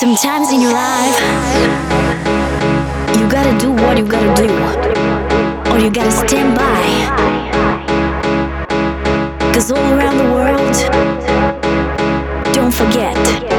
Sometimes in your life, you gotta do what you gotta do, or you gotta stand by. Cause all around the world, don't forget.